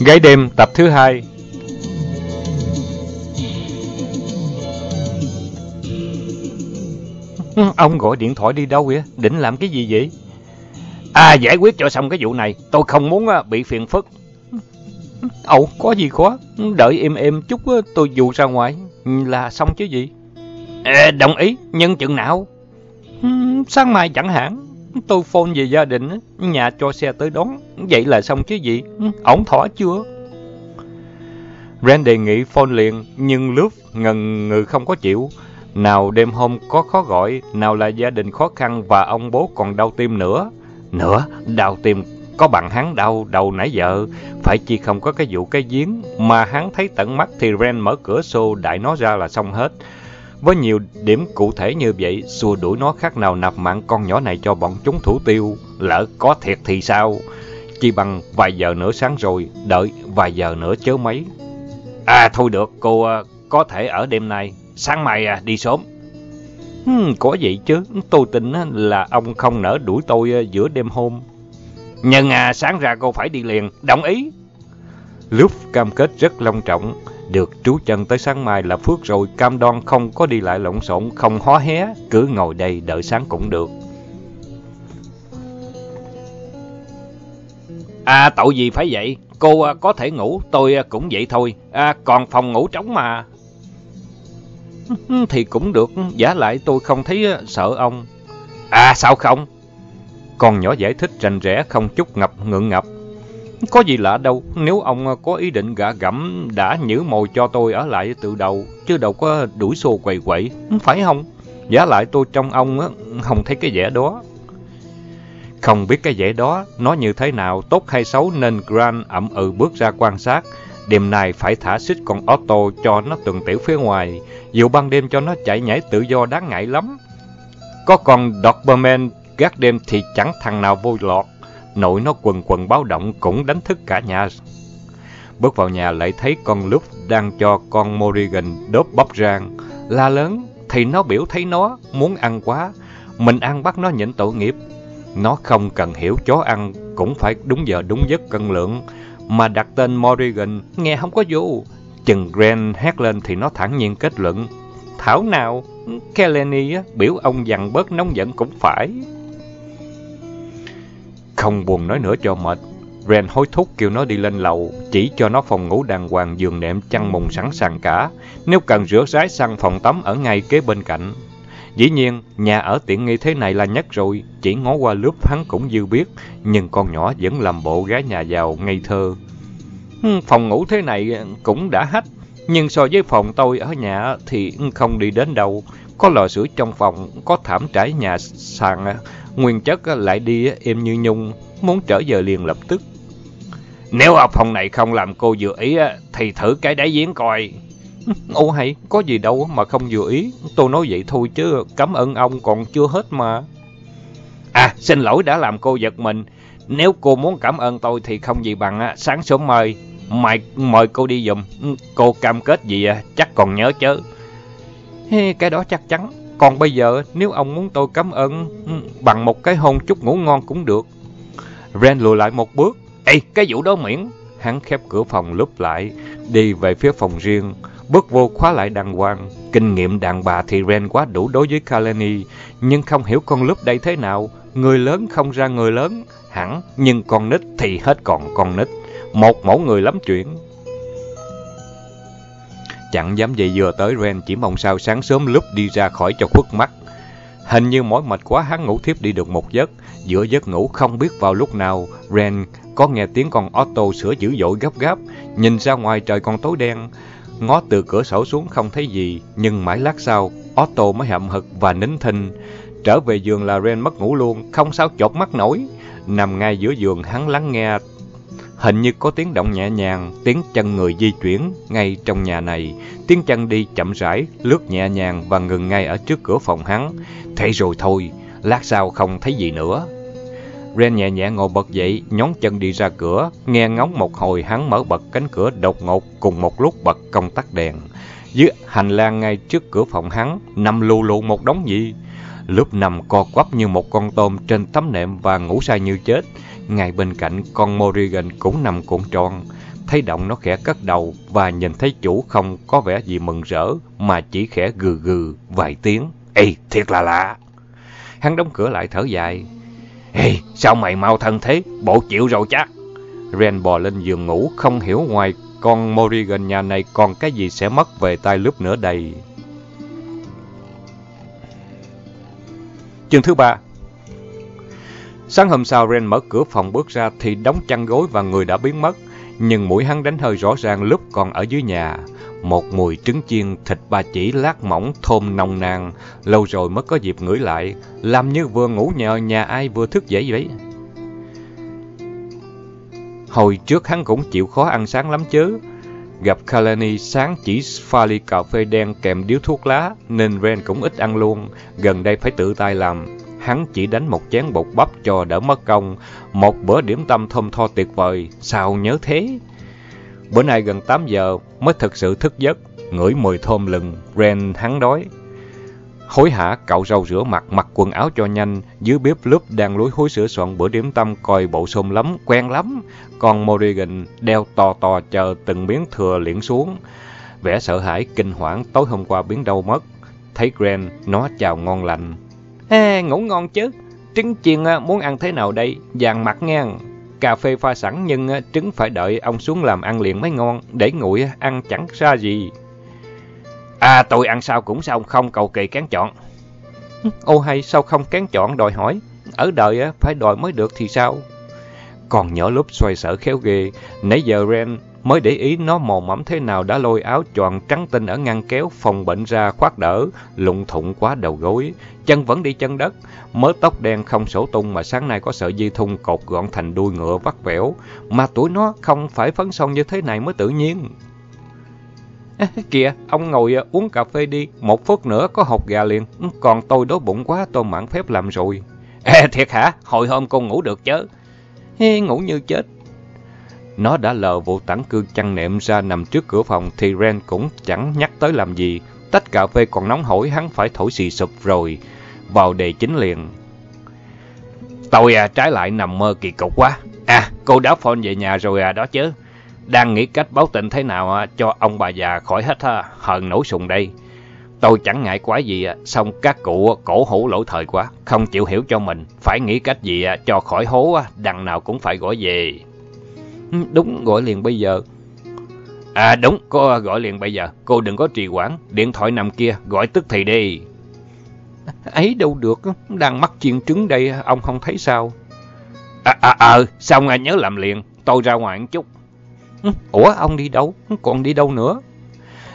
Gái đêm tập thứ hai. Ông gọi điện thoại đi đâu vậy? Định làm cái gì vậy? À giải quyết cho xong cái vụ này Tôi không muốn à, bị phiền phức. Ồ có gì khó? Đợi em em chút à, tôi dù ra ngoài. Là xong chứ gì? À, Đồng ý nhưng chừng nào? Sáng mai chẳng hạn. Tôi phone về gia đình Nhà cho xe tới đón. Vậy là xong chứ gì? Ổn thỏa chưa? Ren đề nghị phone liền Nhưng Lướp ngần ngừ không có chịu. Nào đêm hôm có khó gọi, nào là gia đình khó khăn và ông bố còn đau tim nữa. Nữa, đau tim có bằng hắn đau đầu nãy giờ, phải chi không có cái vụ cái giếng, mà hắn thấy tận mắt thì Ren mở cửa xô đại nó ra là xong hết. Với nhiều điểm cụ thể như vậy, xua đuổi nó khác nào nạp mạng con nhỏ này cho bọn chúng thủ tiêu. Lỡ có thiệt thì sao? Chỉ bằng vài giờ nữa sáng rồi, đợi vài giờ nữa chớ mấy. À thôi được, cô ờ, có thể ở đêm nay, sáng mai à, đi sớm. Hmm, có vậy chứ, tôi tin là ông không nỡ đuổi tôi ờ, giữa đêm hôm. Nhưng à, sáng ra cô phải đi liền, đồng ý. Lúc cam kết rất long trọng, được trú chân tới sáng mai là phước rồi, cam đoan không có đi lại lộn xộn, không hó hé, cứ ngồi đây đợi sáng cũng được. À, tội gì phải vậy? Cô à, có thể ngủ, tôi à, cũng vậy thôi. À, còn phòng ngủ trống mà. Thì cũng được, giả lại tôi không thấy à, sợ ông. À sao không? Con nhỏ giải thích rành rẽ không chút ngập ngượng ngập. Có gì lạ đâu, nếu ông có ý định gạ gẫm đã nhử mồi cho tôi ở lại từ đầu, chứ đâu có đuổi xô quầy quậy, phải không? Giả lại tôi trong ông không thấy cái vẻ đó. Không biết cái vẻ đó nó như thế nào, tốt hay xấu nên Grant ậm ừ bước ra quan sát. Đêm nay phải thả xích con Otto cho nó tuần tiểu phía ngoài. Dù ban đêm cho nó chạy nhảy tự do đáng ngại lắm. Có con Doberman gác đêm thì chẳng thằng nào vui lọt. Nội nó quần quần báo động cũng đánh thức cả nhà. Bước vào nhà lại thấy con lúc đang cho con Morrigan đốt bắp rang. La lớn thì nó biểu thấy nó muốn ăn quá. Mình ăn bắt nó nhịn tội nghiệp. Nó không cần hiểu chó ăn cũng phải đúng giờ đúng giấc cân lượng mà đặt tên Morrigan nghe không có vô. Chừng Grant hét lên thì nó thẳng nhiên kết luận. Thảo nào, Kelly biểu ông dằn bớt nóng giận cũng phải. Không buồn nói nữa cho mệt. Ren hối thúc kêu nó đi lên lầu, chỉ cho nó phòng ngủ đàng hoàng giường nệm chăn mùng sẵn sàng cả. Nếu cần rửa rái sang phòng tắm ở ngay kế bên cạnh. Dĩ nhiên, nhà ở tiện nghi thế này là nhất rồi, chỉ ngó qua lớp hắn cũng dư biết, nhưng con nhỏ vẫn làm bộ gái nhà giàu ngây thơ. Phòng ngủ thế này cũng đã hách, nhưng so với phòng tôi ở nhà thì không đi đến đâu. Có lò sưởi trong phòng, có thảm trải nhà sàn, nguyên chất lại đi êm như nhung, muốn trở về liền lập tức. Nếu ở phòng này không làm cô vừa ý thì thử cái đáy giếng coi. ô hay, có gì đâu mà không vừa ý. Tôi nói vậy thôi chứ cảm ơn ông còn chưa hết mà. À, xin lỗi đã làm cô giật mình. Nếu cô muốn cảm ơn tôi thì không gì bằng sáng sớm mời. Mày mời cô đi dùm. Cô cam kết gì chắc còn nhớ chứ. Cái đó chắc chắn. Còn bây giờ nếu ông muốn tôi cảm ơn ừ, bằng một cái hôn chút ngủ ngon cũng được. Ren lùi lại một bước. Ê, cái vụ đó miễn. Hắn khép cửa phòng lúp lại, đi về phía phòng riêng. Bước vô khóa lại đàng hoàng. Kinh nghiệm đàn bà thì Ren quá đủ đối với Kalani, nhưng không hiểu con lúp đây thế nào. Người lớn không ra người lớn, hẳn, nhưng con nít thì hết còn con nít. Một mẫu người lắm chuyện. Chẳng dám dậy vừa tới Ren chỉ mong sao sáng sớm lúc đi ra khỏi cho khuất mắt. Hình như mỏi mệt quá hắn ngủ thiếp đi được một giấc. Giữa giấc ngủ không biết vào lúc nào, Ren có nghe tiếng con Otto sửa dữ dội gấp gáp. Nhìn ra ngoài trời còn tối đen. Ngó từ cửa sổ xuống không thấy gì, nhưng mãi lát sau, Otto mới hậm hực và nín thinh. Trở về giường là Ren mất ngủ luôn, không sao chột mắt nổi. Nằm ngay giữa giường hắn lắng nghe Hình như có tiếng động nhẹ nhàng, tiếng chân người di chuyển ngay trong nhà này. Tiếng chân đi chậm rãi, lướt nhẹ nhàng và ngừng ngay ở trước cửa phòng hắn. Thế rồi thôi, lát sau không thấy gì nữa. Ren nhẹ nhẹ ngồi bật dậy, nhón chân đi ra cửa, nghe ngóng một hồi hắn mở bật cánh cửa đột ngột cùng một lúc bật công tắc đèn. Dưới hành lang ngay trước cửa phòng hắn, nằm lù lù một đống gì. Lúc nằm co quắp như một con tôm trên tấm nệm và ngủ say như chết. Ngay bên cạnh con Morrigan cũng nằm cuộn tròn. thấy động nó khẽ cất đầu và nhìn thấy chủ không có vẻ gì mừng rỡ mà chỉ khẽ gừ gừ vài tiếng. Ê, thiệt là lạ. Hắn đóng cửa lại thở dài. Ê, sao mày mau thân thế? Bộ chịu rồi chắc. Ren bò lên giường ngủ, không hiểu ngoài con Morrigan nhà này còn cái gì sẽ mất về tay lúc nữa đây. Chương thứ ba Sáng hôm sau, Ren mở cửa phòng bước ra thì đóng chăn gối và người đã biến mất. Nhưng mũi hắn đánh hơi rõ ràng lúc còn ở dưới nhà. Một mùi trứng chiên, thịt ba chỉ lát mỏng, thơm nồng nàn. Lâu rồi mới có dịp ngửi lại, làm như vừa ngủ nhờ nhà ai vừa thức dậy vậy. Hồi trước hắn cũng chịu khó ăn sáng lắm chứ. Gặp Kalani sáng chỉ pha ly cà phê đen kèm điếu thuốc lá, nên Ren cũng ít ăn luôn. Gần đây phải tự tay làm. Hắn chỉ đánh một chén bột bắp cho đỡ mất công. Một bữa điểm tâm thơm tho tuyệt vời, sao nhớ thế? Bữa nay gần 8 giờ mới thực sự thức giấc, ngửi mùi thơm lừng, Ren hắn đói. Hối hả cạo râu rửa mặt, mặc quần áo cho nhanh, dưới bếp lúc đang lối hối sửa soạn bữa điểm tâm coi bộ xôm lắm, quen lắm. Còn Morrigan đeo to to chờ từng miếng thừa liễn xuống. Vẻ sợ hãi, kinh hoảng tối hôm qua biến đâu mất. Thấy Grant, nó chào ngon lành. Ê, ngủ ngon chứ. Trứng chiên à, muốn ăn thế nào đây? Vàng mặt nha. Cà phê pha sẵn nhưng à, trứng phải đợi ông xuống làm ăn liền mới ngon. Để nguội à, ăn chẳng ra gì. À tôi ăn sao cũng sao không cầu kỳ kén chọn. Ô hay sao không kén chọn đòi hỏi. Ở đời phải đòi mới được thì sao? Còn nhỏ lúc xoay sở khéo ghê. Nãy giờ Ren mới để ý nó mồm mẫm thế nào đã lôi áo choàng trắng tinh ở ngăn kéo phòng bệnh ra khoác đỡ, lụng thụng quá đầu gối, chân vẫn đi chân đất, mớ tóc đen không sổ tung mà sáng nay có sợi dây thun cột gọn thành đuôi ngựa vắt vẻo, mà tuổi nó không phải phấn son như thế này mới tự nhiên. À, kìa, ông ngồi à, uống cà phê đi, một phút nữa có hộp gà liền, ừ, còn tôi đói bụng quá tôi mãn phép làm rồi. À, thiệt hả? Hồi hôm con ngủ được chứ? Ê, ngủ như chết. Nó đã lờ vụ tảng cư chăn nệm ra nằm trước cửa phòng thì Ren cũng chẳng nhắc tới làm gì. Tách cà phê còn nóng hổi hắn phải thổi xì sụp rồi. Vào đề chính liền. Tôi à, e trái lại nằm mơ kỳ cục quá. À, cô đã phone về nhà rồi à đó chứ. Đang nghĩ cách báo tình thế nào à, cho ông bà già khỏi hết ha, hờn nổi sùng đây. Tôi chẳng ngại quá gì, à, xong các cụ cổ hủ lỗi thời quá, không chịu hiểu cho mình. Phải nghĩ cách gì à, cho khỏi hố, đằng nào cũng phải gọi về. Ừ, đúng, gọi liền bây giờ. À đúng, cô à, gọi liền bây giờ. Cô đừng có trì hoãn, điện thoại nằm kia, gọi tức thì đi. Ấy đâu được, đang mắc chiên trứng đây, ông không thấy sao? À, à, à, xong ngài nhớ làm liền, tôi ra ngoài một chút. Ừ, ủa, ông đi đâu? Còn đi đâu nữa?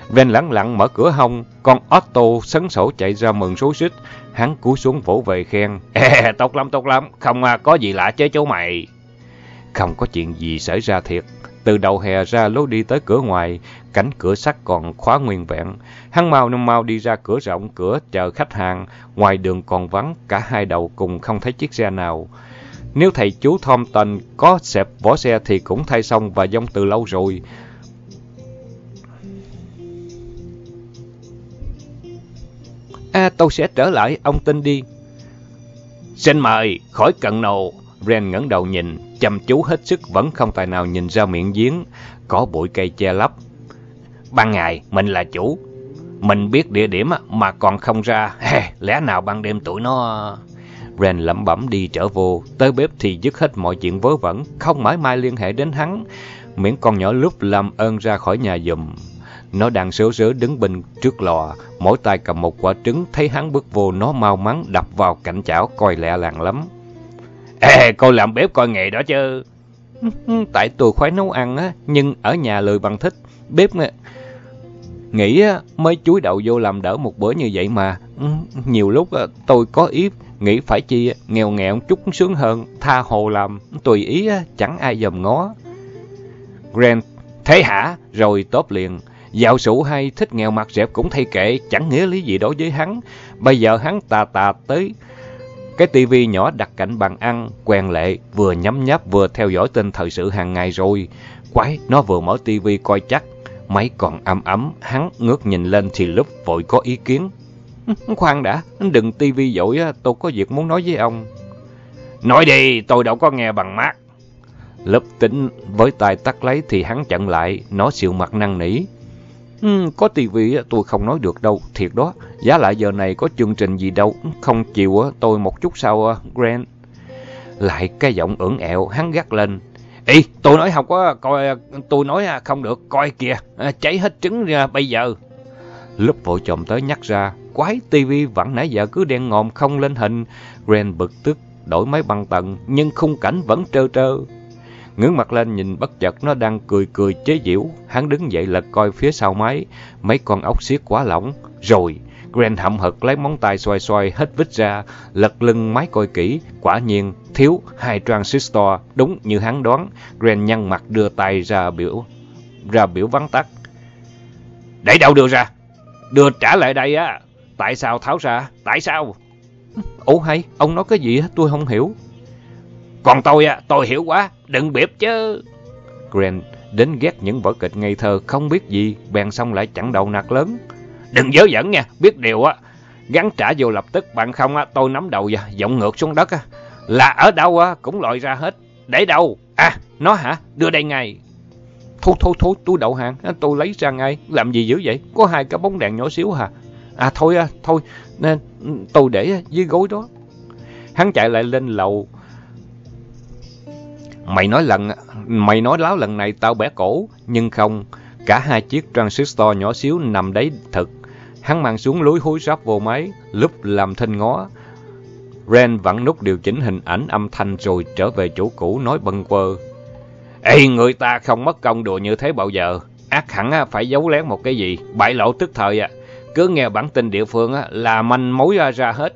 Ven lặng lặng mở cửa hông, con Otto sấn sổ chạy ra mừng số xích. Hắn cúi xuống vỗ về khen. Ê, tốt lắm, tốt lắm, không à, có gì lạ chứ chú mày. Không có chuyện gì xảy ra thiệt. Từ đầu hè ra lối đi tới cửa ngoài, cánh cửa sắt còn khóa nguyên vẹn. Hắn mau năm mau đi ra cửa rộng, cửa chờ khách hàng. Ngoài đường còn vắng, cả hai đầu cùng không thấy chiếc xe nào. Nếu thầy chú Thompson có xẹp vỏ xe thì cũng thay xong và dông từ lâu rồi. À, tôi sẽ trở lại, ông tin đi. Xin mời, khỏi cận nồ. Ren ngẩng đầu nhìn, chăm chú hết sức vẫn không tài nào nhìn ra miệng giếng, có bụi cây che lấp. Ban ngày, mình là chủ. Mình biết địa điểm mà còn không ra. Lẽ nào ban đêm tụi nó... À? Ren lẩm bẩm đi trở vô, tới bếp thì dứt hết mọi chuyện vớ vẩn, không mãi mai liên hệ đến hắn. Miễn con nhỏ lúc làm ơn ra khỏi nhà dùm. Nó đang sớ sớ đứng bên trước lò, mỗi tay cầm một quả trứng, thấy hắn bước vô nó mau mắn đập vào cạnh chảo coi lẹ làng lắm. Ê, cô làm bếp coi nghề đó chứ. Tại tôi khoái nấu ăn á, nhưng ở nhà lười bằng thích. Bếp nghĩ á, mới chuối đậu vô làm đỡ một bữa như vậy mà. Ừ, nhiều lúc tôi có ý nghĩ phải chi nghèo nghèo chút sướng hơn, tha hồ làm, tùy ý chẳng ai dòm ngó. Grant, thế hả? Rồi tốt liền. Dạo sủ hay thích nghèo mặt dẹp cũng thay kệ, chẳng nghĩa lý gì đối với hắn. Bây giờ hắn tà tà tới cái tivi nhỏ đặt cạnh bàn ăn, quen lệ, vừa nhắm nháp vừa theo dõi tin thời sự hàng ngày rồi. Quái, nó vừa mở tivi coi chắc. Máy còn ấm ấm, hắn ngước nhìn lên thì lúc vội có ý kiến. Khoan đã, đừng tivi dội, tôi có việc muốn nói với ông. Nói đi, tôi đâu có nghe bằng mắt. Lớp tính với tay tắt lấy thì hắn chặn lại, nó xịu mặt năng nỉ. Ừ, có tivi tôi không nói được đâu, thiệt đó. Giá lại giờ này có chương trình gì đâu, không chịu tôi một chút sau Grant. Lại cái giọng ưỡng ẹo, hắn gắt lên. Ê, tôi nói không có coi, tôi nói à, không được, coi kìa, à, cháy hết trứng ra bây giờ. Lúc vội chồng tới nhắc ra, quái tivi vẫn nãy giờ cứ đen ngòm không lên hình. Grant bực tức, đổi máy băng tầng, nhưng khung cảnh vẫn trơ trơ. Ngưỡng mặt lên nhìn bất chợt nó đang cười cười chế giễu. Hắn đứng dậy lật coi phía sau máy, mấy con ốc xiết quá lỏng. Rồi, Grant hậm hực lấy móng tay xoay xoay hết vít ra, lật lưng máy coi kỹ. Quả nhiên, thiếu hai transistor, đúng như hắn đoán. Grant nhăn mặt đưa tay ra biểu ra biểu vắng tắt. Để đâu đưa ra? Đưa trả lại đây á. Tại sao tháo ra? Tại sao? Ủa hay, ông nói cái gì tôi không hiểu. Còn tôi á, tôi hiểu quá, đừng biếp chứ. Grant đến ghét những vở kịch ngây thơ không biết gì, bèn xong lại chẳng đầu nạt lớn. Đừng dớ dẫn nha, biết điều á. Gắn trả vô lập tức, bạn không á, tôi nắm đầu và giọng ngược xuống đất á. Là ở đâu á, cũng lòi ra hết. Để đâu? À, nó hả? Đưa đây ngay. Thôi thôi thôi, tôi đậu hàng, tôi lấy ra ngay. Làm gì dữ vậy? Có hai cái bóng đèn nhỏ xíu hả? À thôi, à, thôi, nên tôi để dưới gối đó. Hắn chạy lại lên lầu. Mày nói lần, mày nói láo lần này tao bẻ cổ, nhưng không. Cả hai chiếc transistor nhỏ xíu nằm đấy thật. Hắn mang xuống lối hối sắp vô máy, lúc làm thinh ngó. Ren vẫn nút điều chỉnh hình ảnh âm thanh rồi trở về chỗ cũ nói bâng quơ. Ê, người ta không mất công đùa như thế bao giờ. Ác hẳn phải giấu lén một cái gì, bại lộ tức thời à. Cứ nghe bản tin địa phương là manh mối ra, ra hết.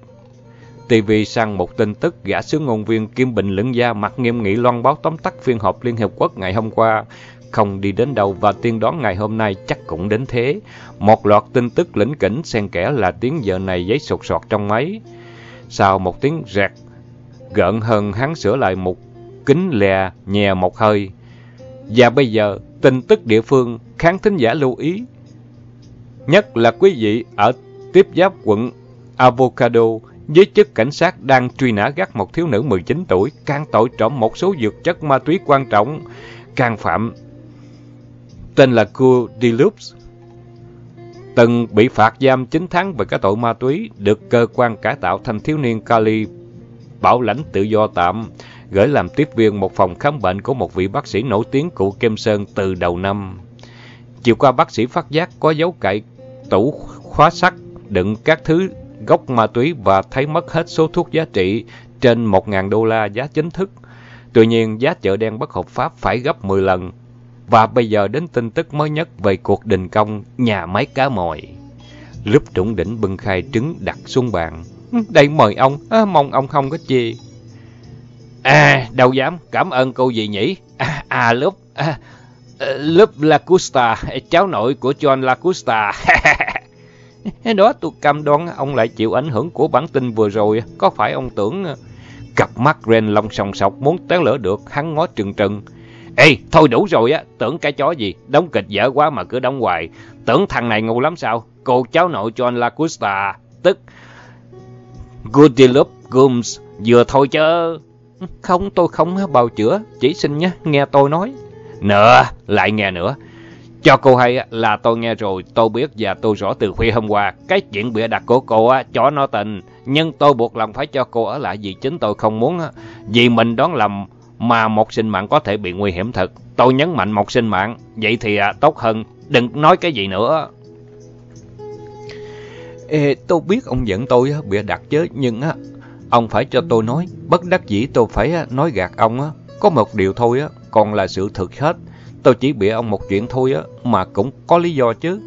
TV sang một tin tức gã sứ ngôn viên Kim Bình Lưỡng Gia mặt nghiêm nghị loan báo tóm tắt phiên họp Liên Hiệp Quốc ngày hôm qua. Không đi đến đâu và tiên đoán ngày hôm nay chắc cũng đến thế. Một loạt tin tức lĩnh kỉnh xen kẽ là tiếng giờ này giấy sột sọt trong máy. Sau một tiếng rẹt gợn hơn hắn sửa lại một kính lè nhè một hơi. Và bây giờ, tin tức địa phương khán thính giả lưu ý. Nhất là quý vị ở tiếp giáp quận Avocado với chức cảnh sát đang truy nã gắt một thiếu nữ 19 tuổi can tội trộm một số dược chất ma túy quan trọng. Can phạm tên là Cô Deluxe từng bị phạt giam 9 tháng về các tội ma túy, được cơ quan cải tạo thanh thiếu niên Cali bảo lãnh tự do tạm, gửi làm tiếp viên một phòng khám bệnh của một vị bác sĩ nổi tiếng cụ Kim Sơn từ đầu năm. Chiều qua bác sĩ phát giác có dấu cậy tủ khóa sắt đựng các thứ gốc ma túy và thấy mất hết số thuốc giá trị trên 1.000 đô la giá chính thức. Tuy nhiên, giá chợ đen bất hợp pháp phải gấp 10 lần. Và bây giờ đến tin tức mới nhất về cuộc đình công nhà máy cá mòi. Lúc trũng đỉnh bưng khai trứng đặt xuống bàn. Ừ, đây mời ông, à, mong ông không có chi. À, đâu dám, cảm ơn cô gì nhỉ? À, à lúc, à, à lúc Lacusta, à, cháu nội của John Lacusta. Đó tôi cam đoan ông lại chịu ảnh hưởng của bản tin vừa rồi. Có phải ông tưởng... Cặp mắt Ren long sòng sọc muốn té lỡ được, hắn ngó trừng trừng. Ê, thôi đủ rồi á, tưởng cái chó gì, đóng kịch dở quá mà cứ đóng hoài. Tưởng thằng này ngu lắm sao? Cô cháu nội John Lacusta, tức Goodillup Gooms, vừa thôi chứ. Không, tôi không bào chữa, chỉ xin nhé, nghe tôi nói. Nữa, lại nghe nữa. Cho cô hay là tôi nghe rồi, tôi biết và tôi rõ từ khuya hôm qua. Cái chuyện bịa đặt của cô á, chó nó tình. Nhưng tôi buộc lòng phải cho cô ở lại vì chính tôi không muốn. Vì mình đoán lầm mà một sinh mạng có thể bị nguy hiểm thật. Tôi nhấn mạnh một sinh mạng, vậy thì à, tốt hơn, đừng nói cái gì nữa. Ê, tôi biết ông giận tôi bịa đặt chứ, nhưng á, ông phải cho tôi nói, bất đắc dĩ tôi phải nói gạt ông á. Có một điều thôi á, còn là sự thực hết. Tôi chỉ bịa ông một chuyện thôi á, mà cũng có lý do chứ.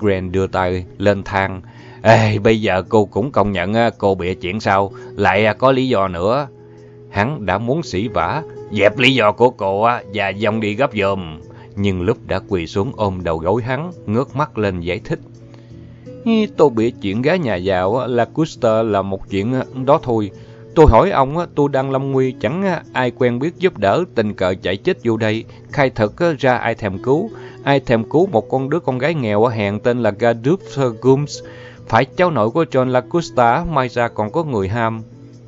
Grant đưa tay lên thang. Ê, bây giờ cô cũng công nhận cô bịa chuyện sao, lại có lý do nữa. Hắn đã muốn xỉ vả, dẹp lý do của cô á và dòng đi gấp dùm. Nhưng lúc đã quỳ xuống ôm đầu gối hắn, ngước mắt lên giải thích. Tôi bịa chuyện gái nhà giàu là Custer là một chuyện đó thôi. Tôi hỏi ông, tôi đang lâm nguy, chẳng ai quen biết giúp đỡ, tình cờ chạy chết vô đây. Khai thật ra ai thèm cứu. Ai thèm cứu một con đứa con gái nghèo ở hèn tên là Gadup Gums. Phải cháu nội của John Lacusta, mai ra còn có người ham.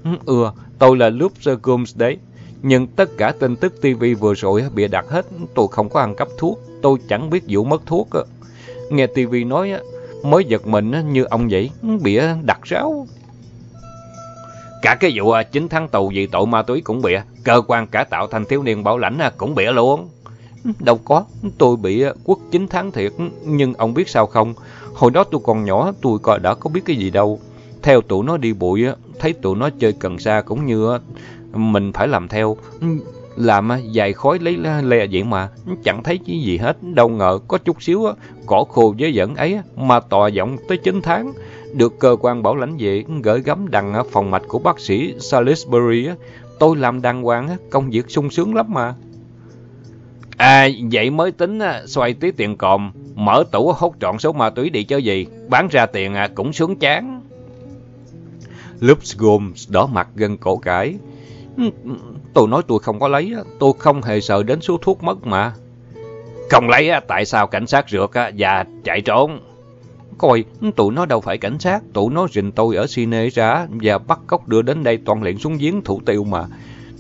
Ừ, ừ tôi là Lup Gums đấy. Nhưng tất cả tin tức TV vừa rồi bịa đặt hết, tôi không có ăn cắp thuốc, tôi chẳng biết vụ mất thuốc. Nghe TV nói mới giật mình như ông vậy, bịa đặt ráo. Cả cái vụ à, 9 tháng tù vì tội ma túy cũng bịa, cơ quan cả tạo thanh thiếu niên bảo lãnh à, cũng bịa luôn. Đâu có, tôi bị à, quốc 9 tháng thiệt, nhưng ông biết sao không? Hồi đó tôi còn nhỏ, tôi coi đã có biết cái gì đâu. Theo tụi nó đi bụi, thấy tụi nó chơi cần sa cũng như mình phải làm theo. Làm dài khói lấy le vậy mà, chẳng thấy cái gì hết. Đâu ngờ có chút xíu cỏ khô với dẫn ấy mà tòa giọng tới 9 tháng. Được cơ quan bảo lãnh về gửi gắm đằng phòng mạch của bác sĩ Salisbury. Tôi làm đàng hoàng, công việc sung sướng lắm mà. À, vậy mới tính xoay tí tiền còm, mở tủ hút trọn số ma túy đi chơi gì, bán ra tiền cũng sướng chán. Lupsgums đỏ mặt gần cổ cãi. Tôi nói tôi không có lấy, tôi không hề sợ đến số thuốc mất mà. Không lấy, tại sao cảnh sát rượt và chạy trốn? Coi, tụi nó đâu phải cảnh sát, tụi nó rình tôi ở Sine ra và bắt cóc đưa đến đây toàn luyện xuống giếng thủ tiêu mà.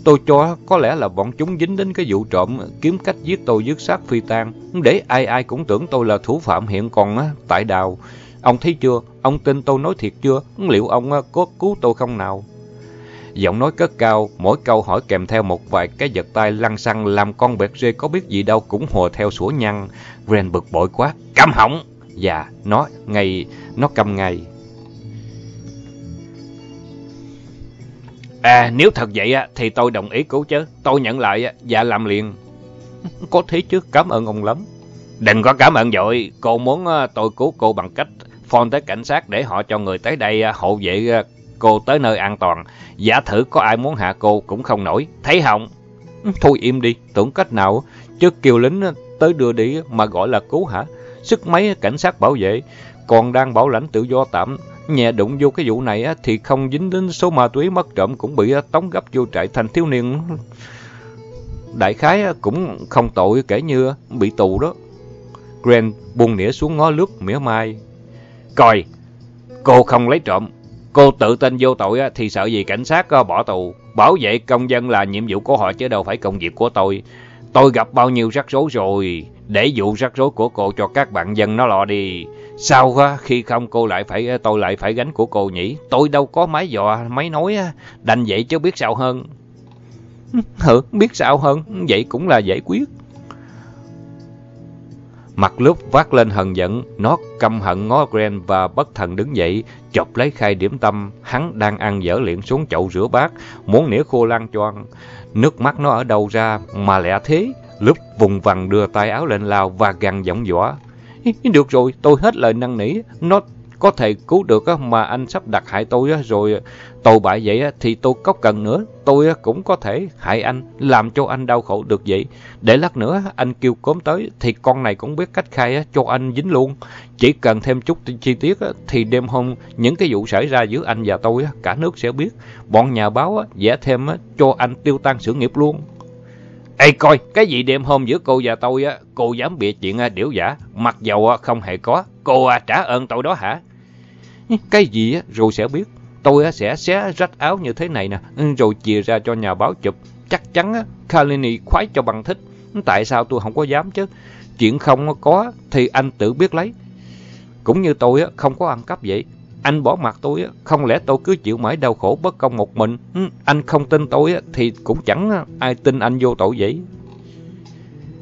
Tôi cho có lẽ là bọn chúng dính đến cái vụ trộm, kiếm cách giết tôi dứt xác phi tan, để ai ai cũng tưởng tôi là thủ phạm hiện còn tại đào. Ông thấy chưa? Ông tin tôi nói thiệt chưa? Liệu ông có cứu tôi không nào? Giọng nói cất cao, mỗi câu hỏi kèm theo một vài cái giật tay lăn xăng làm con bẹt rê có biết gì đâu cũng hùa theo sủa nhăn. Ren bực bội quá, căm họng! Dạ, nó ngay, nó cầm ngay. À, nếu thật vậy thì tôi đồng ý cứu chứ. Tôi nhận lại và làm liền. Có thế chứ, cảm ơn ông lắm. Đừng có cảm ơn dội. Cô muốn tôi cứu cô bằng cách phone tới cảnh sát để họ cho người tới đây hộ vệ cô tới nơi an toàn. Giả thử có ai muốn hạ cô cũng không nổi. Thấy không? Thôi im đi, tưởng cách nào chứ kiều lính tới đưa đi mà gọi là cứu hả? Sức mấy cảnh sát bảo vệ, còn đang bảo lãnh tự do tạm. Nhẹ đụng vô cái vụ này thì không dính đến số ma túy mất trộm cũng bị tống gấp vô trại thành thiếu niên. Đại khái cũng không tội kể như bị tù đó. Grant buông nĩa xuống ngó lướt mỉa mai. Coi, cô không lấy trộm. Cô tự tin vô tội thì sợ gì cảnh sát bỏ tù. Bảo vệ công dân là nhiệm vụ của họ chứ đâu phải công việc của tôi. Tôi gặp bao nhiêu rắc rối rồi. Để vụ rắc rối của cô cho các bạn dân nó lo đi. Sao khi không cô lại phải tôi lại phải gánh của cô nhỉ? Tôi đâu có máy dò, máy nói. Đành vậy chứ biết sao hơn. Ừ, biết sao hơn. Vậy cũng là giải quyết. Mặt lúc vác lên hận giận, nó căm hận ngó Gren và bất thần đứng dậy, chọc lấy khay điểm tâm, hắn đang ăn dở liện xuống chậu rửa bát, muốn nĩa khô lan cho ăn. Nước mắt nó ở đâu ra mà lẽ thế? Lúc vùng vằng đưa tay áo lên lao và gằn giọng giỏ. Được rồi, tôi hết lời năn nỉ, nó có thể cứu được mà anh sắp đặt hại tôi rồi tội bại vậy thì tôi có cần nữa. Tôi cũng có thể hại anh làm cho anh đau khổ được vậy. Để lát nữa anh kêu cốm tới thì con này cũng biết cách khai cho anh dính luôn. Chỉ cần thêm chút chi tiết thì đêm hôm những cái vụ xảy ra giữa anh và tôi cả nước sẽ biết. Bọn nhà báo vẽ thêm cho anh tiêu tan sự nghiệp luôn. Ê coi, cái gì đêm hôm giữa cô và tôi, cô dám bịa chuyện à, điểu giả, mặc dầu à, không hề có, cô à, trả ơn tôi đó hả? Cái gì á rồi sẽ biết. Tôi á sẽ xé rách áo như thế này nè, ừ, rồi chia ra cho nhà báo chụp. Chắc chắn á Kalini khoái cho bằng thích. Tại sao tôi không có dám chứ? Chuyện không có thì anh tự biết lấy. Cũng như tôi á không có ăn cắp vậy. Anh bỏ mặt tôi, á không lẽ tôi cứ chịu mãi đau khổ bất công một mình. Ừ, anh không tin tôi á thì cũng chẳng ai tin anh vô tội vậy.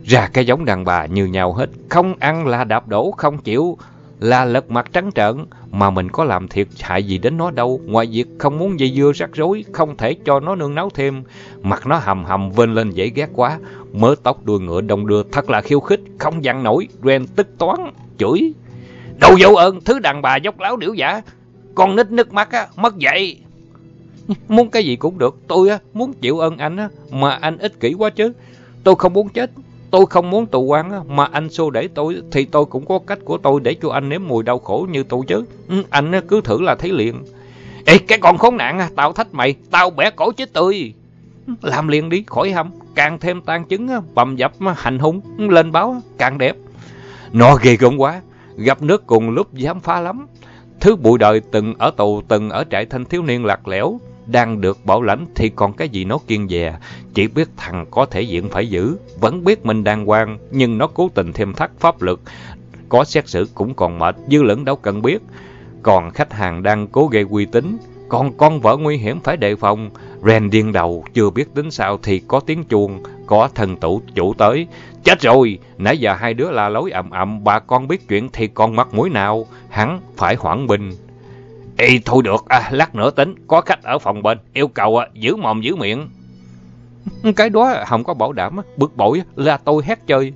Ra cái giống đàn bà như nhau hết. Không ăn là đạp đổ, không chịu là lật mặt trắng trợn, mà mình có làm thiệt hại gì đến nó đâu, ngoài việc không muốn dây dưa rắc rối, không thể cho nó nương náu thêm. Mặt nó hầm hầm vên lên dễ ghét quá, mớ tóc đuôi ngựa đông đưa thật là khiêu khích, không dằn nổi, Ren tức toán, chửi. Đồ dấu ơn, thứ đàn bà dốc láo điểu giả, con nít nước mắt á, mất dậy. Muốn cái gì cũng được, tôi á, muốn chịu ơn anh á, mà anh ích kỷ quá chứ. Tôi không muốn chết, Tôi không muốn tù quan mà anh xô để tôi thì tôi cũng có cách của tôi để cho anh nếm mùi đau khổ như tôi chứ. Ừ, anh cứ thử là thấy liền. Ê, cái con khốn nạn, tao thách mày, tao bẻ cổ chết tươi. Làm liền đi, khỏi hâm, càng thêm tan chứng, bầm dập, hành hung, lên báo, càng đẹp. Nó ghê gớm quá, gặp nước cùng lúc dám phá lắm. Thứ bụi đời từng ở tù, từng ở trại thanh thiếu niên lạc lẽo, đang được bảo lãnh thì còn cái gì nó kiên dè. Chỉ biết thằng có thể diện phải giữ, vẫn biết mình đang quan nhưng nó cố tình thêm thắt pháp lực. Có xét xử cũng còn mệt, dư lẫn đâu cần biết. Còn khách hàng đang cố gây uy tín, còn con vợ nguy hiểm phải đề phòng. Ren điên đầu, chưa biết tính sao thì có tiếng chuông, có thần tủ chủ tới. Chết rồi, nãy giờ hai đứa la lối ầm ầm, bà con biết chuyện thì còn mặt mũi nào, hắn phải hoãn binh. Ê, thôi được, à, lát nữa tính, có khách ở phòng bên, yêu cầu à, giữ mồm giữ miệng. Cái đó không có bảo đảm, bực bội là tôi hét chơi.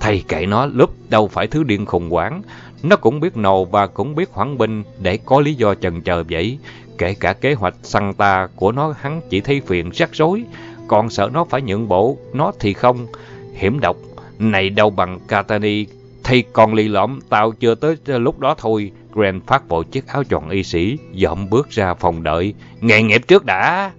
Thầy kệ nó, lúc đâu phải thứ điên khùng quán. Nó cũng biết nồ và cũng biết hoãn binh để có lý do chần chờ vậy. Kể cả kế hoạch săn ta của nó hắn chỉ thấy phiền rắc rối, còn sợ nó phải nhượng bộ, nó thì không. Hiểm độc, này đâu bằng Katani, thì còn lì lõm, tao chưa tới lúc đó thôi. Grant phát bộ chiếc áo tròn y sĩ, dậm bước ra phòng đợi. Nghề nghiệp trước đã!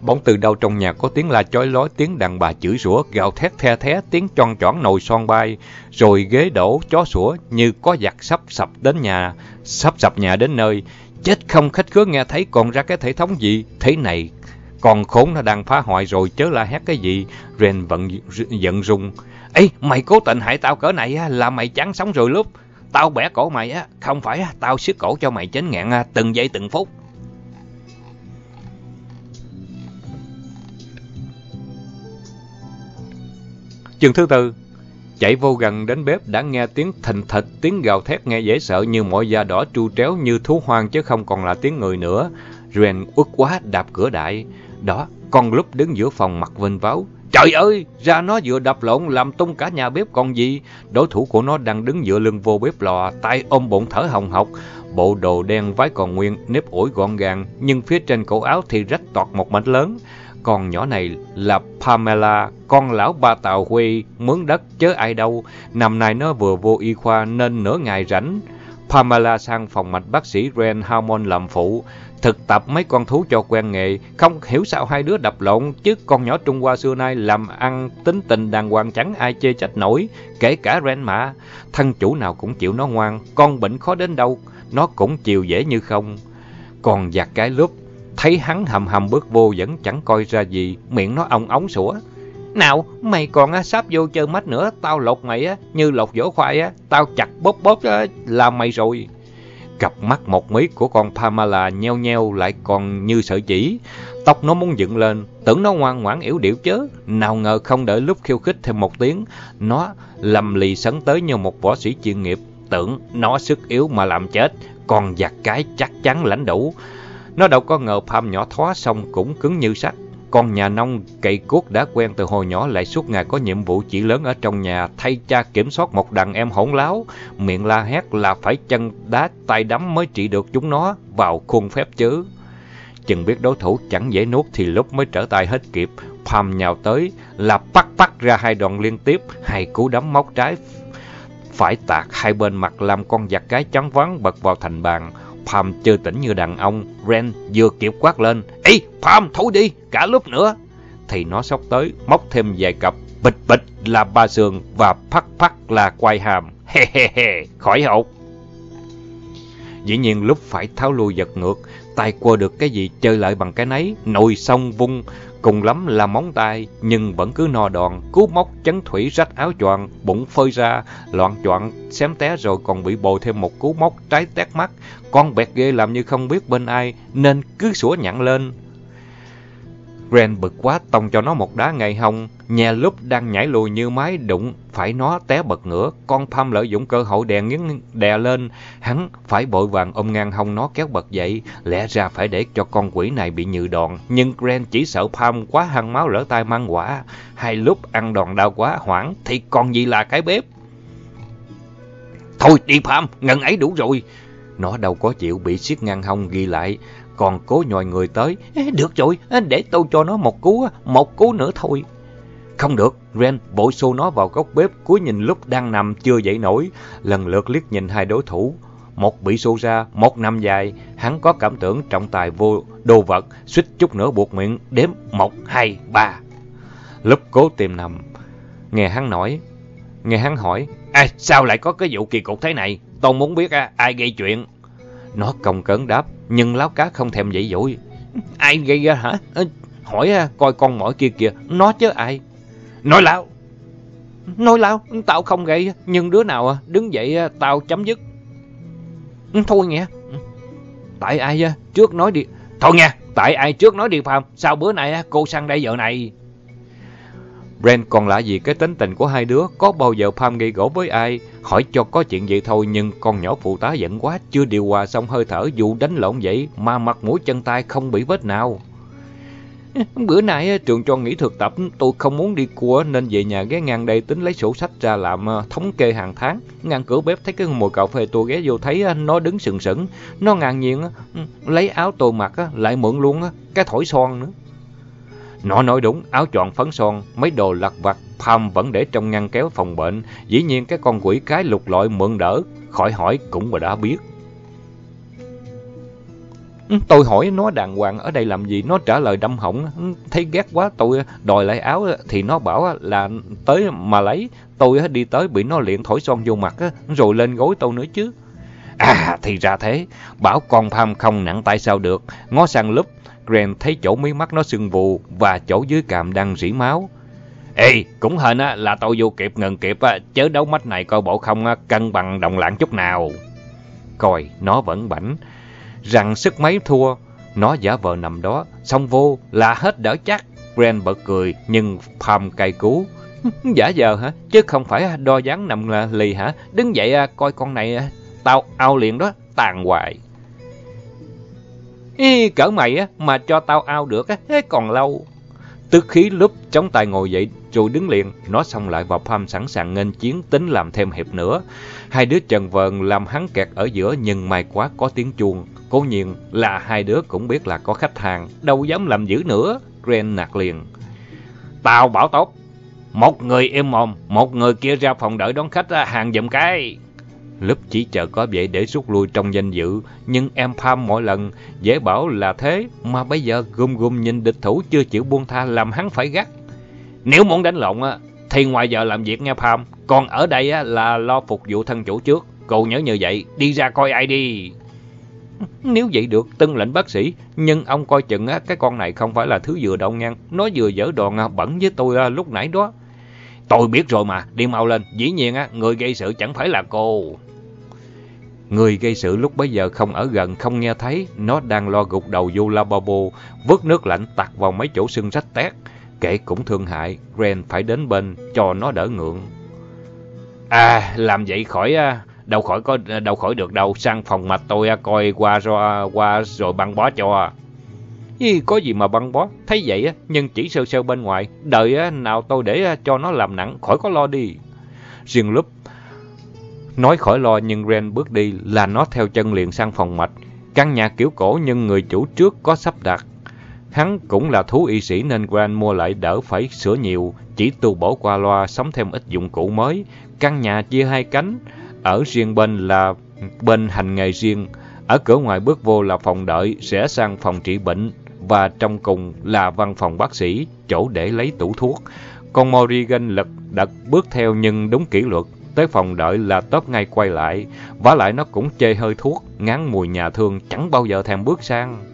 Bỗng từ đâu trong nhà có tiếng la chói lói, tiếng đàn bà chửi rủa, gào thét the thé, tiếng tròn tròn nồi son bay, rồi ghế đổ, chó sủa như có giặc sắp sập đến nhà, sắp sập nhà đến nơi. Chết không khách khứa nghe thấy còn ra cái thể thống gì, thế này còn khốn nó đang phá hoại rồi chớ la hét cái gì. Ren vẫn giận rung. Ê, mày cố tình hại tao cỡ này á, là mày chán sống rồi lúc. Tao bẻ cổ mày á, không phải á, tao siết cổ cho mày chết ngạn à, từng giây từng phút. Chương thứ tư Chạy vô gần đến bếp đã nghe tiếng thình thịch, tiếng gào thét nghe dễ sợ như mọi da đỏ tru tréo như thú hoang chứ không còn là tiếng người nữa. Ren uất quá đạp cửa đại. Đó, con lúc đứng giữa phòng mặt vinh váo. Trời ơi, ra nó vừa đập lộn làm tung cả nhà bếp còn gì. Đối thủ của nó đang đứng dựa lưng vô bếp lò, tay ôm bụng thở hồng hộc. Bộ đồ đen vái còn nguyên, nếp ủi gọn gàng, nhưng phía trên cổ áo thì rách toạt một mảnh lớn. còn nhỏ này là Pamela, con lão ba tàu Huy, mướn đất chớ ai đâu. Năm nay nó vừa vô y khoa nên nửa ngày rảnh. Pamela sang phòng mạch bác sĩ Ren Harmon làm phụ, thực tập mấy con thú cho quen nghề. Không hiểu sao hai đứa đập lộn, chứ con nhỏ Trung Hoa xưa nay làm ăn tính tình đàng hoàng chẳng ai chê trách nổi, kể cả Ren mà. Thân chủ nào cũng chịu nó ngoan, con bệnh khó đến đâu, nó cũng chịu dễ như không. Còn giặt cái lúc Thấy hắn hầm hầm bước vô vẫn chẳng coi ra gì, miệng nó ong ống sủa. Nào, mày còn á, sắp vô chơi mắt nữa, tao lột mày á, như lột vỗ khoai á, tao chặt bóp bóp á, là mày rồi. Cặp mắt một mí của con Pamela nheo nheo lại còn như sợi chỉ. Tóc nó muốn dựng lên, tưởng nó ngoan ngoãn yếu điệu chớ. Nào ngờ không đợi lúc khiêu khích thêm một tiếng, nó lầm lì sấn tới như một võ sĩ chuyên nghiệp. Tưởng nó sức yếu mà làm chết, còn giặt cái chắc chắn lãnh đủ. Nó đâu có ngờ Pam nhỏ thó xong cũng cứng như sắt. Con nhà nông cậy cuốc đã quen từ hồi nhỏ lại suốt ngày có nhiệm vụ chỉ lớn ở trong nhà thay cha kiểm soát một đàn em hỗn láo. Miệng la hét là phải chân đá tay đấm mới trị được chúng nó vào khuôn phép chứ. Chừng biết đối thủ chẳng dễ nuốt thì lúc mới trở tay hết kịp. phàm nhào tới là bắt bắt ra hai đòn liên tiếp, hai cú đấm móc trái phải tạc hai bên mặt làm con giặc cái trắng vắng bật vào thành bàn. Palm chưa tỉnh như đàn ông, Ren vừa kịp quát lên. Ê, Palm, thôi đi, cả lúc nữa. Thì nó sóc tới, móc thêm vài cặp, bịch bịch là ba sườn và phắc phắc là quai hàm. He he he, khỏi hột. Dĩ nhiên lúc phải tháo lui giật ngược, tay qua được cái gì chơi lại bằng cái nấy, nồi xong vung, cùng lắm là móng tay, nhưng vẫn cứ no đòn, cú móc chấn thủy rách áo choàng, bụng phơi ra, loạn choạng xém té rồi còn bị bồi thêm một cú móc trái tét mắt. Con bẹt ghê làm như không biết bên ai, nên cứ sủa nhặn lên. Grant bực quá tông cho nó một đá ngay hông, nhà lúc đang nhảy lùi như máy đụng, phải nó té bật ngửa, con Pam lợi dụng cơ hội đè nghiến đè lên, hắn phải bội vàng ôm ngang hông nó kéo bật dậy, lẽ ra phải để cho con quỷ này bị nhự đòn, nhưng Grant chỉ sợ Pam quá hăng máu lỡ tay mang quả, hai lúc ăn đòn đau quá hoảng thì còn gì là cái bếp. Thôi đi Pam, ngần ấy đủ rồi. Nó đâu có chịu bị siết ngang hông ghi lại, còn cố nhòi người tới. Được rồi, để tôi cho nó một cú, một cú nữa thôi. Không được, Ren bổ xô nó vào góc bếp, cuối nhìn lúc đang nằm chưa dậy nổi, lần lượt liếc nhìn hai đối thủ. Một bị xô ra, một nằm dài, hắn có cảm tưởng trọng tài vô đồ vật, suýt chút nữa buộc miệng, đếm một, hai, ba. Lúc cố tìm nằm, nghe hắn nói, nghe hắn hỏi, à, sao lại có cái vụ kỳ cục thế này? Tôi muốn biết à, ai gây chuyện. Nó công cấn đáp, nhưng láo cá không thèm dậy dội. Ai gây ra hả? Hỏi à, coi con mỏi kia kìa, nó chứ ai? Nói lão! Nói lão, tao không gây, nhưng đứa nào à, đứng dậy à, tao chấm dứt. Thôi nghe. Tại ai trước nói đi. Thôi nghe, tại ai trước nói đi phàm sao bữa nay cô sang đây vợ này? Brent còn lạ gì cái tính tình của hai đứa, có bao giờ Pham gây gỗ với ai, hỏi cho có chuyện vậy thôi nhưng con nhỏ phụ tá giận quá, chưa điều hòa xong hơi thở dù đánh lộn vậy mà mặt mũi chân tay không bị vết nào. Bữa nay trường cho nghỉ thực tập, tôi không muốn đi cua nên về nhà ghé ngang đây tính lấy sổ sách ra làm à, thống kê hàng tháng. Ngang cửa bếp thấy cái mùi cà phê tôi ghé vô thấy à, nó đứng sừng sững, nó ngạc nhiên ừ, lấy áo tôi mặc lại mượn luôn cái thổi son nữa. Nó nói đúng, áo trọn phấn son, mấy đồ lặt vặt, Pam vẫn để trong ngăn kéo phòng bệnh. Dĩ nhiên cái con quỷ cái lục lọi mượn đỡ, khỏi hỏi cũng mà đã biết. Ừ, tôi hỏi nó đàng hoàng ở đây làm gì, nó trả lời đâm hỏng, ừ, thấy ghét quá tôi đòi lại áo thì nó bảo là tới mà lấy, tôi đi tới bị nó liền thổi son vô mặt rồi lên gối tôi nữa chứ. À thì ra thế, bảo con Pam không nặng tay sao được, ngó sang lúc Grant thấy chỗ mí mắt nó sưng vù và chỗ dưới cằm đang rỉ máu. Ê, cũng hên á, là tôi vô kịp ngừng kịp á, chớ đấu mắt này coi bộ không cân bằng đồng lạng chút nào. Coi, nó vẫn bảnh, rằng sức mấy thua, nó giả vờ nằm đó, xong vô là hết đỡ chắc. Grant bật cười, nhưng Palm cay cú. Giả giờ hả? Chứ không phải đo dáng nằm là lì hả? Đứng dậy coi con này, tao ao liền đó, tàn hoài. Ê, cỡ mày á, mà cho tao ao được á, còn lâu. Tức khí lúc chống tay ngồi dậy rồi đứng liền, nó xong lại vào Pam sẵn sàng nghênh chiến tính làm thêm hiệp nữa. Hai đứa trần vờn làm hắn kẹt ở giữa nhưng may quá có tiếng chuông. Cố nhiên là hai đứa cũng biết là có khách hàng, đâu dám làm dữ nữa. Ren nạt liền. Tao bảo tốt, một người im mồm, một người kia ra phòng đợi đón khách hàng dùm cái. Lúc chỉ chờ có vậy để rút lui trong danh dự, nhưng em Pam mỗi lần dễ bảo là thế, mà bây giờ gum gum nhìn địch thủ chưa chịu buông tha làm hắn phải gắt. Nếu muốn đánh lộn á, thì ngoài giờ làm việc nghe Pam, còn ở đây á, là lo phục vụ thân chủ trước. Cô nhớ như vậy, đi ra coi ai đi. Nếu vậy được, tân lệnh bác sĩ, nhưng ông coi chừng á, cái con này không phải là thứ vừa đâu nha. Nó vừa dở đòn à, bẩn với tôi à, lúc nãy đó. Tôi biết rồi mà, đi mau lên. Dĩ nhiên á, người gây sự chẳng phải là cô. Người gây sự lúc bấy giờ không ở gần, không nghe thấy. Nó đang lo gục đầu vô lavabo, vứt nước lạnh tạt vào mấy chỗ xương rách tét. Kệ cũng thương hại, Ren phải đến bên cho nó đỡ ngượng. À, làm vậy khỏi à, đâu khỏi có đâu khỏi được đâu, sang phòng mạch tôi à, coi qua rồi, à, qua rồi băng bó cho. Ý, có gì mà băng bó, thấy vậy á, nhưng chỉ sơ sơ bên ngoài, đợi nào tôi để cho nó làm nặng, khỏi có lo đi. Riêng lúc nói khỏi lo nhưng Ren bước đi là nó theo chân liền sang phòng mạch. Căn nhà kiểu cổ nhưng người chủ trước có sắp đặt. Hắn cũng là thú y sĩ nên Grant mua lại đỡ phải sửa nhiều, chỉ tu bổ qua loa sống thêm ít dụng cụ mới. Căn nhà chia hai cánh, ở riêng bên là bên hành nghề riêng, ở cửa ngoài bước vô là phòng đợi, sẽ sang phòng trị bệnh, và trong cùng là văn phòng bác sĩ, chỗ để lấy tủ thuốc. Con Morrigan lật đật bước theo nhưng đúng kỷ luật, tới phòng đợi là tớp ngay quay lại, vả lại nó cũng chê hơi thuốc, ngán mùi nhà thương, chẳng bao giờ thèm bước sang.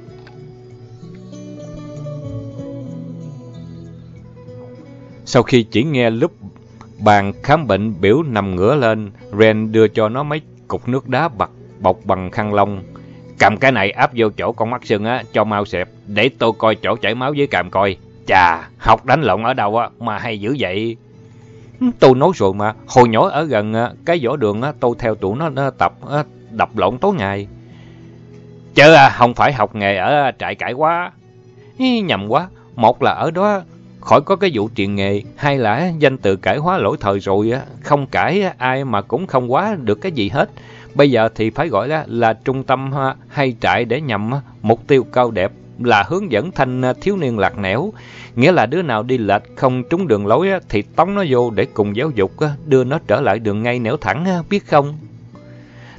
Sau khi chỉ nghe lúc bàn khám bệnh biểu nằm ngửa lên, Ren đưa cho nó mấy cục nước đá bạc bọc bằng khăn lông. Cầm cái này áp vô chỗ con mắt sưng á, cho mau xẹp, để tôi coi chỗ chảy máu dưới càm coi. Chà, học đánh lộn ở đâu á, mà hay dữ vậy? Tôi nói rồi mà, hồi nhỏ ở gần à, cái võ đường á, tôi theo tụi nó tập à, đập lộn tối ngày. Chứ à, không phải học nghề ở trại cải quá. Nhầm quá, một là ở đó khỏi có cái vụ truyền nghề, hay là danh từ cải hóa lỗi thời rồi, á không cải ai mà cũng không quá được cái gì hết. Bây giờ thì phải gọi là, là trung tâm hay trại để nhằm mục tiêu cao đẹp là hướng dẫn thanh thiếu niên lạc nẻo. Nghĩa là đứa nào đi lệch không trúng đường lối thì tống nó vô để cùng giáo dục đưa nó trở lại đường ngay nẻo thẳng biết không?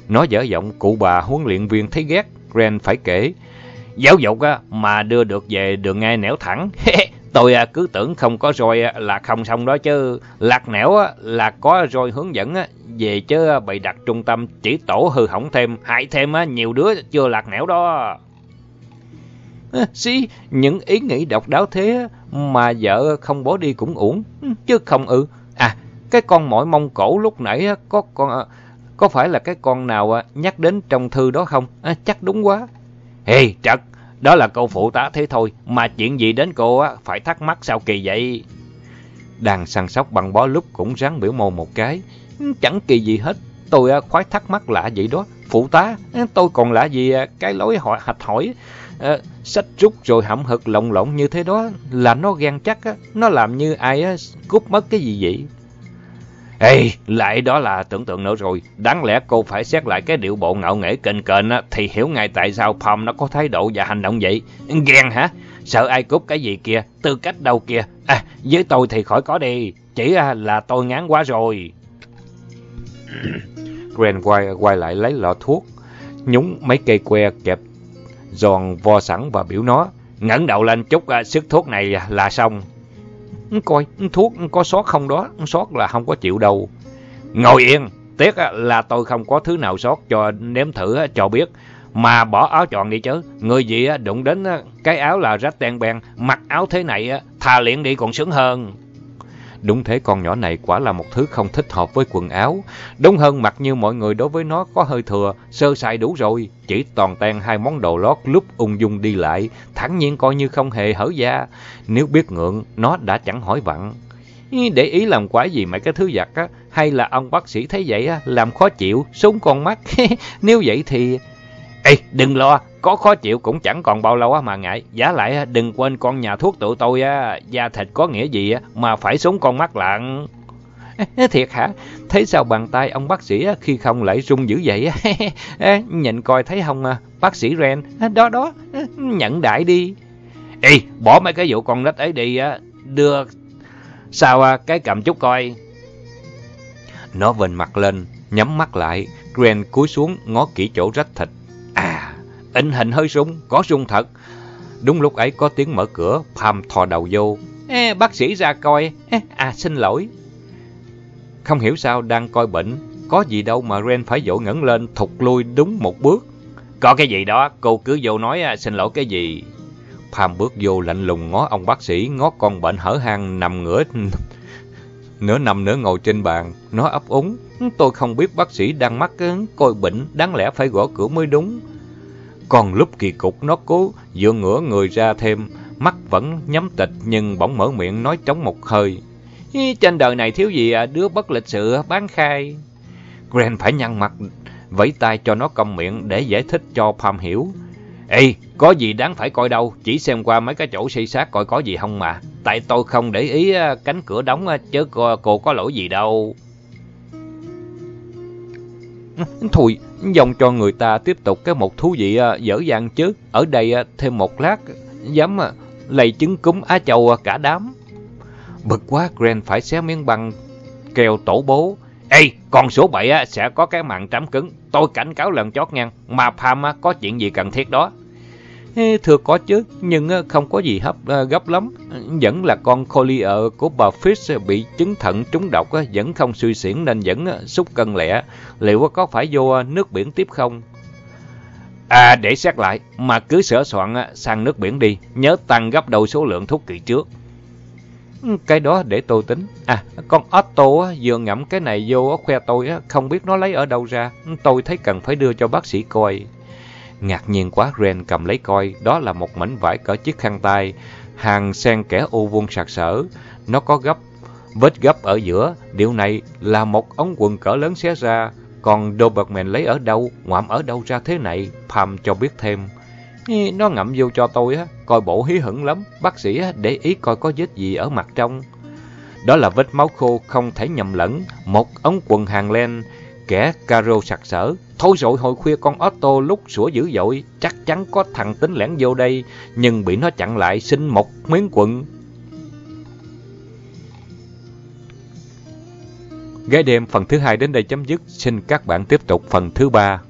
Nó dở giọng cụ bà huấn luyện viên thấy ghét, Ren phải kể. Giáo dục mà đưa được về đường ngay nẻo thẳng, Tôi à, cứ tưởng không có roi là không xong đó chứ. Lạc nẻo là có roi hướng dẫn về chứ bày đặt trung tâm chỉ tổ hư hỏng thêm, hại thêm nhiều đứa chưa lạc nẻo đó. Xí, những ý nghĩ độc đáo thế mà vợ không bỏ đi cũng uổng, chứ không ư. À, cái con mỏi mông cổ lúc nãy có con à, có phải là cái con nào à, nhắc đến trong thư đó không? À, chắc đúng quá. hề hey, Trật, đó là câu phụ tá thế thôi, mà chuyện gì đến cô á, phải thắc mắc sao kỳ vậy? đàn săn sóc bằng bó lúc cũng ráng biểu mồ một cái. Chẳng kỳ gì hết, tôi khoái thắc mắc lạ vậy đó. Phụ tá, tôi còn lạ gì à? cái lối hỏi hạch hỏi. À, sách rút rồi hậm hực lộng lộng như thế đó là nó ghen chắc á, nó làm như ai á, cút mất cái gì vậy? Ê, lại đó là tưởng tượng nữa rồi. Đáng lẽ cô phải xét lại cái điệu bộ ngạo nghễ kênh kênh á, thì hiểu ngay tại sao Palm nó có thái độ và hành động vậy. Ghen hả? Sợ ai cút cái gì kia? Tư cách đâu kia? À, với tôi thì khỏi có đi. Chỉ là tôi ngán quá rồi. Grant quay, quay lại lấy lọ thuốc, nhúng mấy cây que kẹp giòn vo sẵn và biểu nó. ngẩng đầu lên chút à, sức thuốc này là xong. Ừ, coi, thuốc có sót không đó, sót là không có chịu đâu. Ngồi yên, tiếc à, là tôi không có thứ nào sót cho nếm thử à, cho biết. Mà bỏ áo tròn đi chứ, người gì đụng đến cái áo là rách ten ben, mặc áo thế này thà liền đi còn sướng hơn. Đúng thế con nhỏ này quả là một thứ không thích hợp với quần áo. Đúng hơn mặc như mọi người đối với nó có hơi thừa, sơ sài đủ rồi. Chỉ toàn ten hai món đồ lót lúc ung dung đi lại, thẳng nhiên coi như không hề hở da. Nếu biết ngượng, nó đã chẳng hỏi vặn. Để ý làm quái gì mấy cái thứ giặt á, hay là ông bác sĩ thấy vậy á, làm khó chịu, súng con mắt. Nếu vậy thì... Ê, đừng lo, có khó chịu cũng chẳng còn bao lâu mà ngại. Giá lại đừng quên con nhà thuốc tụi tôi da thịt có nghĩa gì mà phải súng con mắt lặng. Thiệt hả? Thấy sao bàn tay ông bác sĩ khi không lại rung dữ vậy? Nhìn coi thấy không à? bác sĩ Ren? Đó đó, nhận đại đi. Ê, bỏ mấy cái vụ con nít ấy đi, đưa sao à, cái cầm chút coi. Nó vền mặt lên, nhắm mắt lại, Ren cúi xuống ngó kỹ chỗ rách thịt. À, in hình hơi rung, có rung thật. Đúng lúc ấy có tiếng mở cửa, Pam thò đầu vô. Ê, bác sĩ ra coi. Ê, à, xin lỗi. Không hiểu sao đang coi bệnh, có gì đâu mà Ren phải dỗ ngẩng lên thụt lui đúng một bước. Có cái gì đó, cô cứ vô nói à, xin lỗi cái gì. Pam bước vô lạnh lùng ngó ông bác sĩ, ngó con bệnh hở hang nằm ngửa nửa nằm nửa ngồi trên bàn, nó ấp úng. Tôi không biết bác sĩ đang mắc coi bệnh, đáng lẽ phải gõ cửa mới đúng. Còn lúc kỳ cục nó cố dựa ngửa người ra thêm, mắt vẫn nhắm tịch nhưng bỗng mở miệng nói trống một hơi. Trên đời này thiếu gì à, đứa bất lịch sự bán khai. Grant phải nhăn mặt, vẫy tay cho nó câm miệng để giải thích cho Pam hiểu. Ê, có gì đáng phải coi đâu, chỉ xem qua mấy cái chỗ xây xác coi có gì không mà. Tại tôi không để ý à, cánh cửa đóng à, chứ cô, cô có lỗi gì đâu. Thôi, dòng cho người ta tiếp tục cái một thú vị à, dở dang chứ. Ở đây à, thêm một lát, dám à, lầy trứng cúng Á Châu cả đám. Bực quá, Grant phải xé miếng băng kèo tổ bố. Ê, con số 7 á, sẽ có cái mạng trám cứng. Tôi cảnh cáo lần chót ngang. mà Pam có chuyện gì cần thiết đó. Thưa có chứ, nhưng ờ, không có gì hấp ờ, gấp lắm. Vẫn là con Collier của bà Fish bị chứng thận trúng độc, ờ, vẫn không suy xỉn nên vẫn xúc cân lẻ Liệu có phải vô nước biển tiếp không? À, để xét lại, mà cứ sửa soạn sang nước biển đi, nhớ tăng gấp đầu số lượng thuốc kỳ trước. Ừ, cái đó để tôi tính. À, con Otto vừa ngậm cái này vô khoe tôi, không biết nó lấy ở đâu ra. Ừ, tôi thấy cần phải đưa cho bác sĩ coi. Ngạc nhiên quá, Ren cầm lấy coi, đó là một mảnh vải cỡ chiếc khăn tay, hàng sen kẻ ô vuông sạc sỡ. Nó có gấp, vết gấp ở giữa, điều này là một ống quần cỡ lớn xé ra. Còn Doberman lấy ở đâu, ngoạm ở đâu ra thế này, Pam cho biết thêm. Nó ngậm vô cho tôi, á, coi bộ hí hửng lắm, bác sĩ để ý coi có vết gì ở mặt trong. Đó là vết máu khô không thể nhầm lẫn, một ống quần hàng len, kẻ caro sặc sỡ. Thôi rồi hồi khuya con Otto lúc sủa dữ dội, chắc chắn có thằng tính lẻn vô đây, nhưng bị nó chặn lại xin một miếng quần. Gái đêm phần thứ hai đến đây chấm dứt, xin các bạn tiếp tục phần thứ ba.